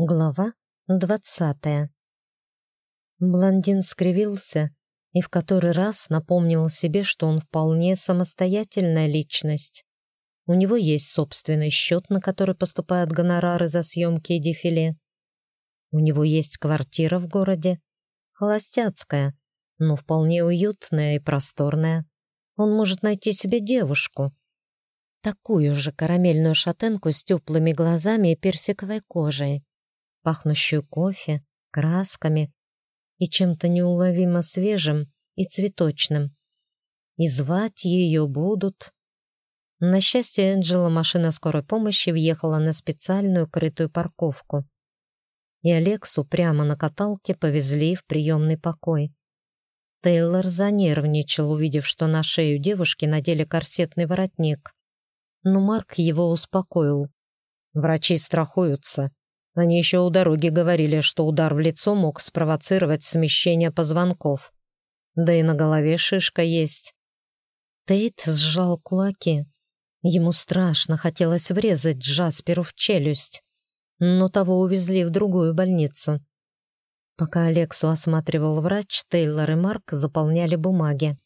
Глава двадцатая Блондин скривился и в который раз напомнил себе, что он вполне самостоятельная личность. У него есть собственный счет, на который поступают гонорары за съемки и дефиле. У него есть квартира в городе, холостяцкая, но вполне уютная и просторная. Он может найти себе девушку. Такую же карамельную шатенку с теплыми глазами и персиковой кожей пахнущую кофе, красками и чем-то неуловимо свежим и цветочным. И звать ее будут. На счастье Энджела машина скорой помощи въехала на специальную крытую парковку. И Алексу прямо на каталке повезли в приемный покой. Тейлор занервничал, увидев, что на шею девушки надели корсетный воротник. Но Марк его успокоил. «Врачи страхуются. Они еще у дороги говорили, что удар в лицо мог спровоцировать смещение позвонков. Да и на голове шишка есть. Тейт сжал кулаки. Ему страшно хотелось врезать Джасперу в челюсть, но того увезли в другую больницу. Пока Алексу осматривал врач, Тейлор и Марк заполняли бумаги.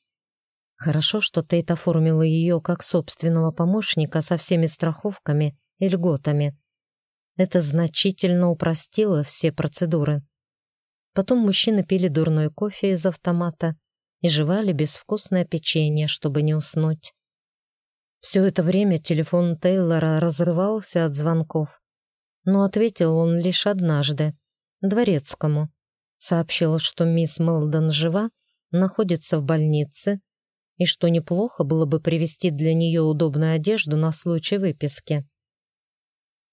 Хорошо, что Тейт оформил ее как собственного помощника со всеми страховками и льготами. Это значительно упростило все процедуры. Потом мужчины пили дурной кофе из автомата и жевали безвкусное печенье, чтобы не уснуть. Все это время телефон Тейлора разрывался от звонков, но ответил он лишь однажды, дворецкому. Сообщил, что мисс Мелдон жива, находится в больнице и что неплохо было бы привезти для нее удобную одежду на случай выписки.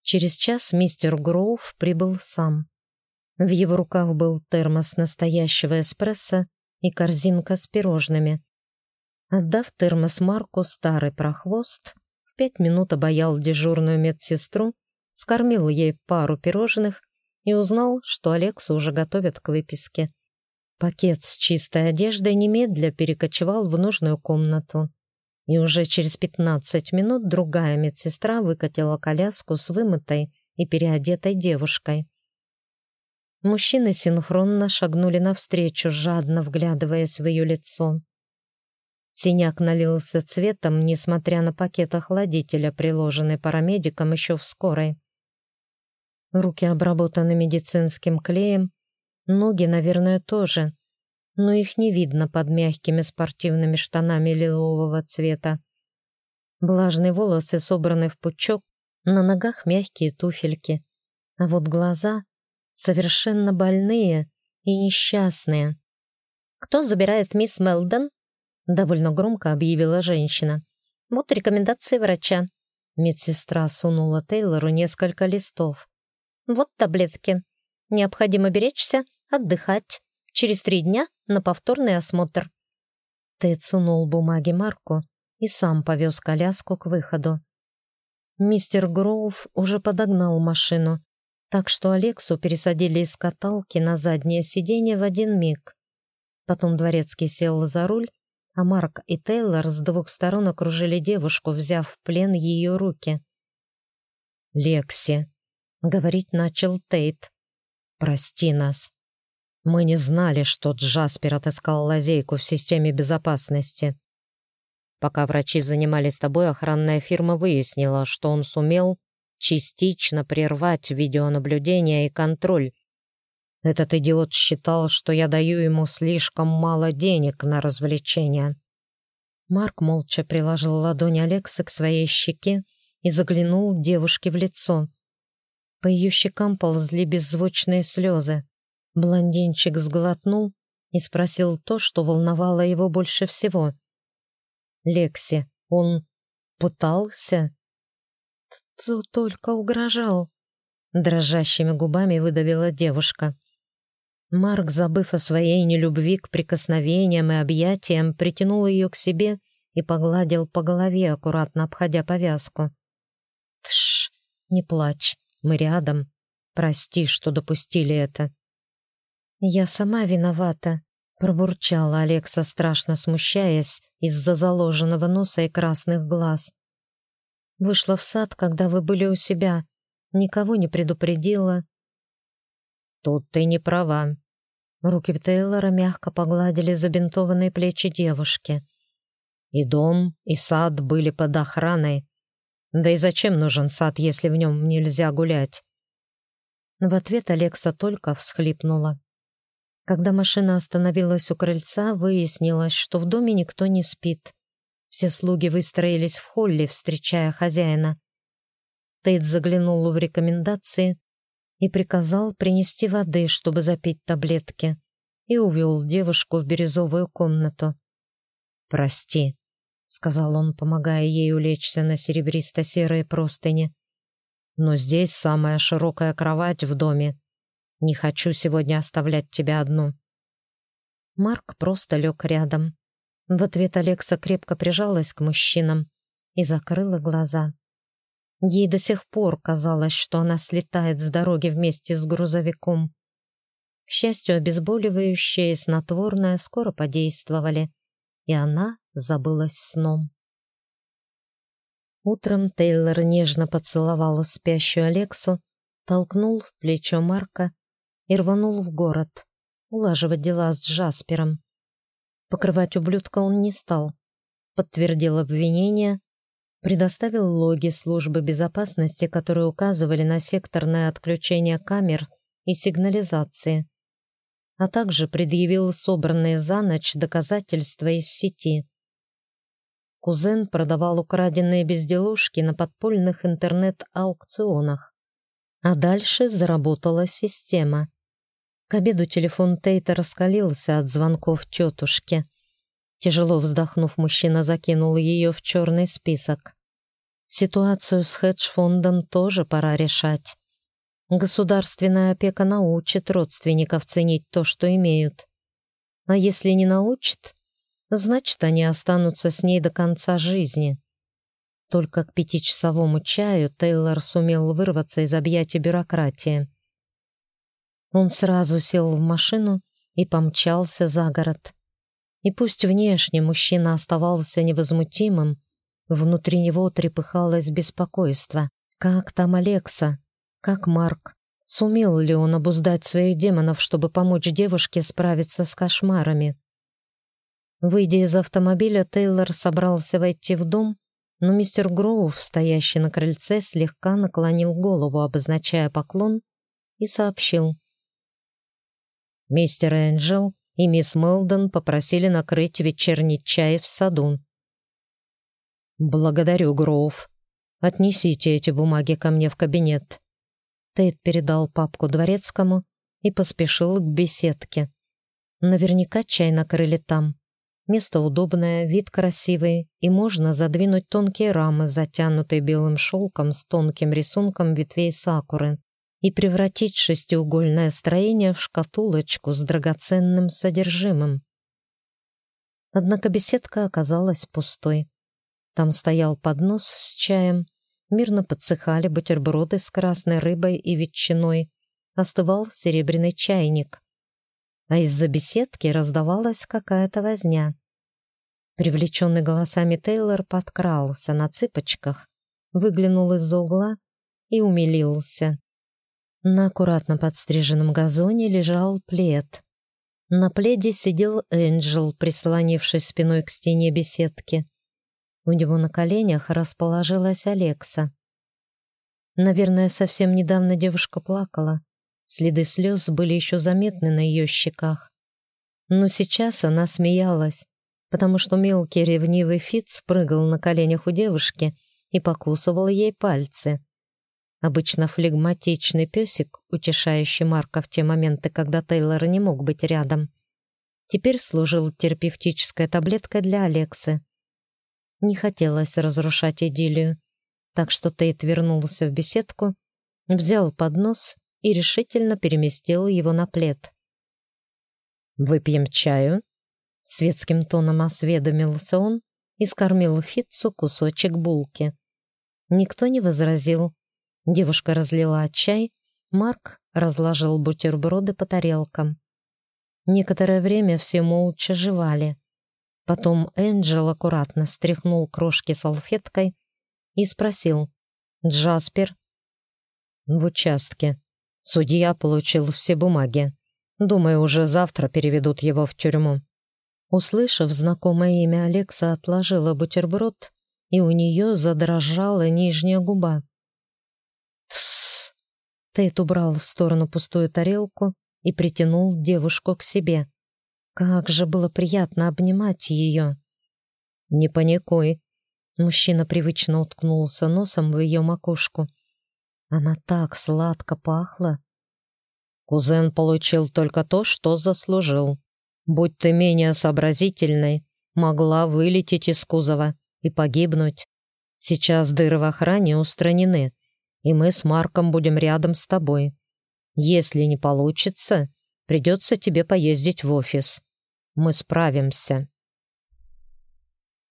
Через час мистер Гроув прибыл сам. В его руках был термос настоящего эспрессо и корзинка с пирожными. Отдав термос Марку старый прохвост, в пять минут обаял дежурную медсестру, скормил ей пару пирожных и узнал, что Алексу уже готовят к выписке. Пакет с чистой одеждой немедля перекочевал в нужную комнату и уже через 15 минут другая медсестра выкатила коляску с вымытой и переодетой девушкой. Мужчины синхронно шагнули навстречу, жадно вглядываясь в ее лицо. Синяк налился цветом, несмотря на пакет охладителя, приложенный парамедиком еще в скорой. Руки обработаны медицинским клеем, ноги, наверное, тоже но их не видно под мягкими спортивными штанами лилового цвета. Влажные волосы собраны в пучок, на ногах мягкие туфельки, а вот глаза совершенно больные и несчастные. «Кто забирает мисс Мелдон?» — довольно громко объявила женщина. «Вот рекомендации врача». Медсестра сунула Тейлору несколько листов. «Вот таблетки. Необходимо беречься, отдыхать. Через три дня на повторный осмотр. Тед сунул бумаги Марку и сам повез коляску к выходу. Мистер Гроув уже подогнал машину, так что Алексу пересадили из каталки на заднее сиденье в один миг. Потом дворецкий сел за руль, а Марк и Тейлор с двух сторон окружили девушку, взяв в плен ее руки. «Лекси», — говорить начал Тейт, — «прости нас. Мы не знали, что Джаспер отыскал лазейку в системе безопасности. Пока врачи занимались тобой, охранная фирма выяснила, что он сумел частично прервать видеонаблюдение и контроль. Этот идиот считал, что я даю ему слишком мало денег на развлечения. Марк молча приложил ладонь Алекса к своей щеке и заглянул девушке в лицо. По ее щекам ползли беззвучные слезы. Блондинчик сглотнул и спросил то, что волновало его больше всего. «Лекси, он пытался?» «Т «Только угрожал», — дрожащими губами выдавила девушка. Марк, забыв о своей нелюбви к прикосновениям и объятиям, притянул ее к себе и погладил по голове, аккуратно обходя повязку. «Тш, не плачь, мы рядом. Прости, что допустили это». «Я сама виновата», — пробурчала Алекса, страшно смущаясь из-за заложенного носа и красных глаз. «Вышла в сад, когда вы были у себя, никого не предупредила. тут ты не права». Руки Тейлора мягко погладили забинтованные плечи девушки. И дом, и сад были под охраной. Да и зачем нужен сад, если в нем нельзя гулять? В ответ Алекса только всхлипнула. Когда машина остановилась у крыльца, выяснилось, что в доме никто не спит. Все слуги выстроились в холле, встречая хозяина. Тейт заглянул в рекомендации и приказал принести воды, чтобы запить таблетки, и увел девушку в бирюзовую комнату. «Прости», — сказал он, помогая ей улечься на серебристо-серые простыни. «Но здесь самая широкая кровать в доме. Не хочу сегодня оставлять тебя одну». Марк просто лег рядом. В ответ Алекса крепко прижалась к мужчинам и закрыла глаза. Ей до сих пор казалось, что она слетает с дороги вместе с грузовиком. К счастью, обезболивающее и снотворное скоро подействовали, и она забылась сном. Утром Тейлор нежно поцеловал спящую Алексу, толкнул в плечо Марка и рванул в город, улаживать дела с Джаспером. Покрывать ублюдка он не стал. Подтвердил обвинение, предоставил логи службы безопасности, которые указывали на секторное отключение камер и сигнализации, а также предъявил собранные за ночь доказательства из сети. Кузен продавал украденные безделушки на подпольных интернет-аукционах. А дальше заработала система. К обеду телефон Тейта раскалился от звонков тетушки. Тяжело вздохнув, мужчина закинул ее в черный список. Ситуацию с хедж-фондом тоже пора решать. Государственная опека научит родственников ценить то, что имеют. А если не научит, значит, они останутся с ней до конца жизни. Только к пятичасовому чаю Тейлор сумел вырваться из объятий бюрократии. Он сразу сел в машину и помчался за город. И пусть внешне мужчина оставался невозмутимым, внутри него трепыхалось беспокойство. Как там Алекса? Как Марк? Сумел ли он обуздать своих демонов, чтобы помочь девушке справиться с кошмарами? Выйдя из автомобиля, Тейлор собрался войти в дом, но мистер Гроув, стоящий на крыльце, слегка наклонил голову, обозначая поклон, и сообщил. Мистер Энджел и мисс Мелдон попросили накрыть вечерний чай в саду. «Благодарю, Гроув. Отнесите эти бумаги ко мне в кабинет». Тейт передал папку дворецкому и поспешил к беседке. Наверняка чай накрыли там. Место удобное, вид красивый, и можно задвинуть тонкие рамы, затянутые белым шелком с тонким рисунком ветвей сакуры и превратить шестиугольное строение в шкатулочку с драгоценным содержимым. Однако беседка оказалась пустой. Там стоял поднос с чаем, мирно подсыхали бутерброды с красной рыбой и ветчиной, остывал серебряный чайник. А из-за беседки раздавалась какая-то возня. Привлеченный голосами Тейлор подкрался на цыпочках, выглянул из-за угла и умилился. На аккуратно подстриженном газоне лежал плед. На пледе сидел Энджел, прислонившись спиной к стене беседки. У него на коленях расположилась Алекса. Наверное, совсем недавно девушка плакала. Следы слез были еще заметны на ее щеках. Но сейчас она смеялась, потому что мелкий ревнивый Фиц прыгал на коленях у девушки и покусывал ей пальцы. Обычно флегматичный песик, утешающий Марка в те моменты, когда Тейлор не мог быть рядом, теперь служил терапевтической таблеткой для Алексы. Не хотелось разрушать идиллию, так что Тейт вернулся в беседку, взял поднос и решительно переместил его на плед. «Выпьем чаю?» — светским тоном осведомился он и скормил Фитцу кусочек булки. Никто не возразил, Девушка разлила чай, Марк разложил бутерброды по тарелкам. Некоторое время все молча жевали. Потом Энджел аккуратно стряхнул крошки салфеткой и спросил. «Джаспер?» «В участке. Судья получил все бумаги. Думаю, уже завтра переведут его в тюрьму. Услышав знакомое имя, Алекса отложила бутерброд, и у нее задрожала нижняя губа. «Тссс!» Тейт убрал в сторону пустую тарелку и притянул девушку к себе. Как же было приятно обнимать ее. «Не паникуй!» Мужчина привычно уткнулся носом в ее макушку. Она так сладко пахла. Кузен получил только то, что заслужил. Будь ты менее сообразительной, могла вылететь из кузова и погибнуть. Сейчас дыры в охране устранены, и мы с Марком будем рядом с тобой. Если не получится, придется тебе поездить в офис. Мы справимся».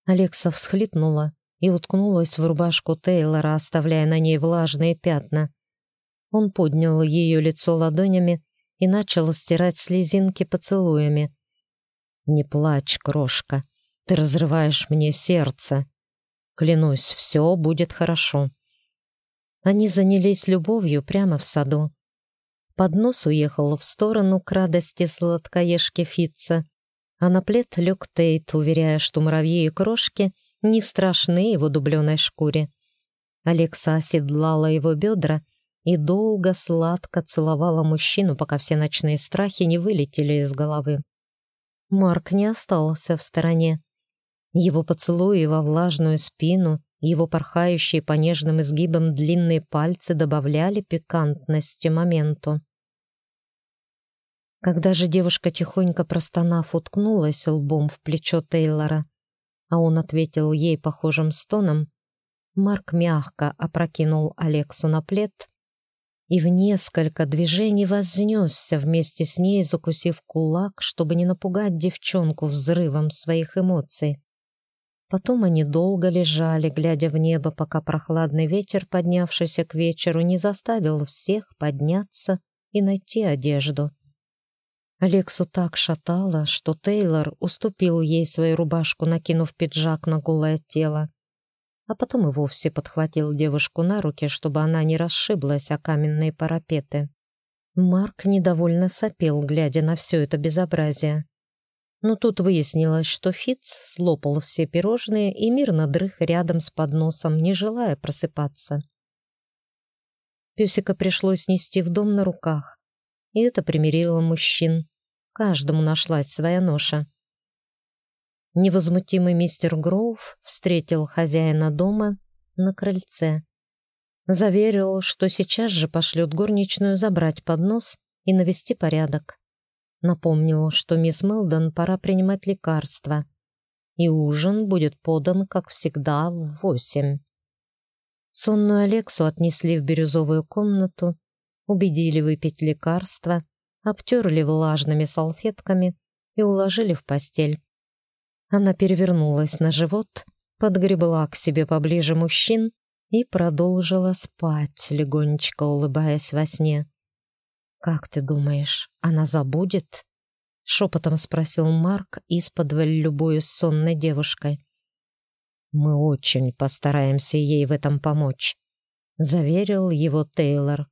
Алекса всхлипнула и уткнулась в рубашку Тейлора, оставляя на ней влажные пятна. Он поднял ее лицо ладонями и начал стирать слезинки поцелуями. «Не плачь, крошка, ты разрываешь мне сердце. Клянусь, все будет хорошо». Они занялись любовью прямо в саду. Поднос уехал в сторону к радости сладкоежки Фитца, а на плед лег Тейт, уверяя, что муравьи и крошки — не страшны его дубленой шкуре. Алекса оседлала его бедра и долго сладко целовала мужчину, пока все ночные страхи не вылетели из головы. Марк не остался в стороне. Его поцелуи во влажную спину, его порхающие по нежным изгибам длинные пальцы добавляли пикантности моменту. Когда же девушка, тихонько простонав, уткнулась лбом в плечо Тейлора, а он ответил ей похожим стоном, Марк мягко опрокинул Алексу на плед и в несколько движений вознесся вместе с ней, закусив кулак, чтобы не напугать девчонку взрывом своих эмоций. Потом они долго лежали, глядя в небо, пока прохладный ветер, поднявшийся к вечеру, не заставил всех подняться и найти одежду. Алексу так шатало, что Тейлор уступил ей свою рубашку, накинув пиджак на голое тело, а потом и вовсе подхватил девушку на руки, чтобы она не расшиблась о каменные парапеты. Марк недовольно сопел, глядя на все это безобразие. Но тут выяснилось, что Фиц слопал все пирожные и мирно дрых рядом с подносом, не желая просыпаться. Песика пришлось нести в дом на руках и это примирило мужчин. Каждому нашлась своя ноша. Невозмутимый мистер Гроув встретил хозяина дома на крыльце. Заверил, что сейчас же пошлет горничную забрать поднос и навести порядок. Напомнил, что мисс Мелдон пора принимать лекарства, и ужин будет подан, как всегда, в восемь. Сонную Алексу отнесли в бирюзовую комнату, убедили выпить лекарство, обтерли влажными салфетками и уложили в постель. Она перевернулась на живот, подгребла к себе поближе мужчин и продолжила спать, легонечко улыбаясь во сне. «Как ты думаешь, она забудет?» — шепотом спросил Марк из-под любую сонной девушкой. «Мы очень постараемся ей в этом помочь», — заверил его Тейлор.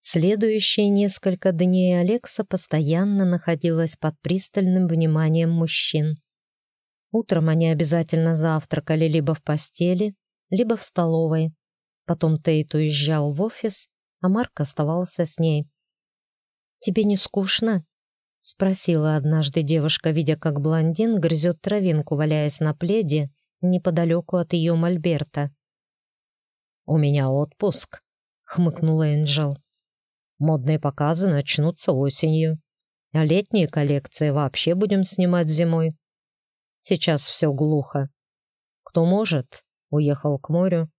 Следующие несколько дней Алекса постоянно находилась под пристальным вниманием мужчин. Утром они обязательно завтракали либо в постели, либо в столовой. Потом Тейт уезжал в офис, а Марк оставался с ней. «Тебе не скучно?» — спросила однажды девушка, видя, как блондин грызет травинку, валяясь на пледе неподалеку от ее мольберта. «У меня отпуск», — хмыкнула Энджел. Модные показы начнутся осенью, а летние коллекции вообще будем снимать зимой. Сейчас все глухо. Кто может, уехал к морю,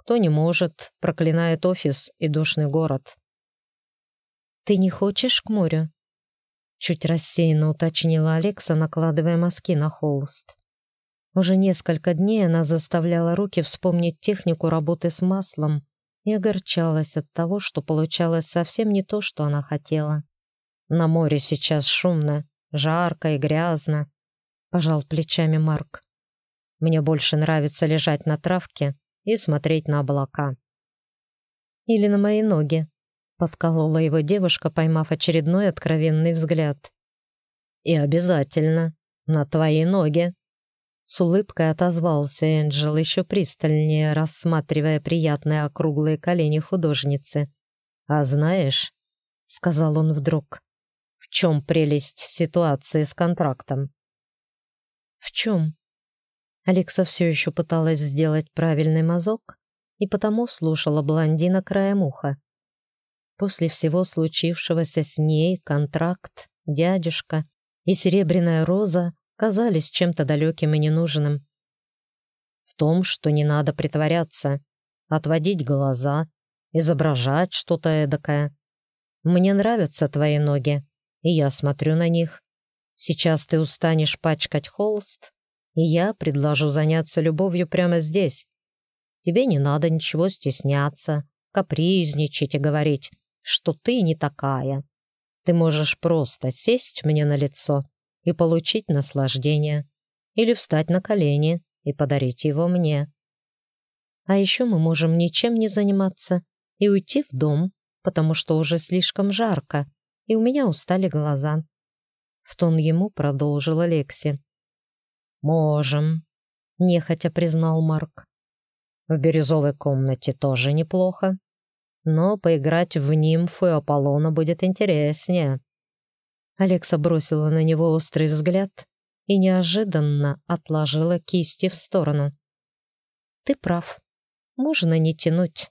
кто не может, проклинает офис и душный город. «Ты не хочешь к морю?» Чуть рассеянно уточнила Алекса, накладывая мазки на холст. Уже несколько дней она заставляла руки вспомнить технику работы с маслом, и огорчалась от того, что получалось совсем не то, что она хотела. «На море сейчас шумно, жарко и грязно», — пожал плечами Марк. «Мне больше нравится лежать на травке и смотреть на облака». «Или на мои ноги», — подколола его девушка, поймав очередной откровенный взгляд. «И обязательно на твои ноги!» С улыбкой отозвался Энджел, еще пристальнее рассматривая приятные округлые колени художницы. «А знаешь, — сказал он вдруг, — в чем прелесть ситуации с контрактом?» «В чем?» Алекса все еще пыталась сделать правильный мазок и потому слушала блондина краем уха. После всего случившегося с ней контракт, дядюшка и серебряная роза казались чем-то далеким и ненужным. В том, что не надо притворяться, отводить глаза, изображать что-то эдакое. Мне нравятся твои ноги, и я смотрю на них. Сейчас ты устанешь пачкать холст, и я предложу заняться любовью прямо здесь. Тебе не надо ничего стесняться, капризничать и говорить, что ты не такая. Ты можешь просто сесть мне на лицо и получить наслаждение, или встать на колени и подарить его мне. А еще мы можем ничем не заниматься и уйти в дом, потому что уже слишком жарко, и у меня устали глаза. В тон ему продолжила Лекси. «Можем», — нехотя признал Марк. «В бирюзовой комнате тоже неплохо, но поиграть в нимфу и Аполлона будет интереснее». Алекса бросила на него острый взгляд и неожиданно отложила кисти в сторону. «Ты прав. Можно не тянуть.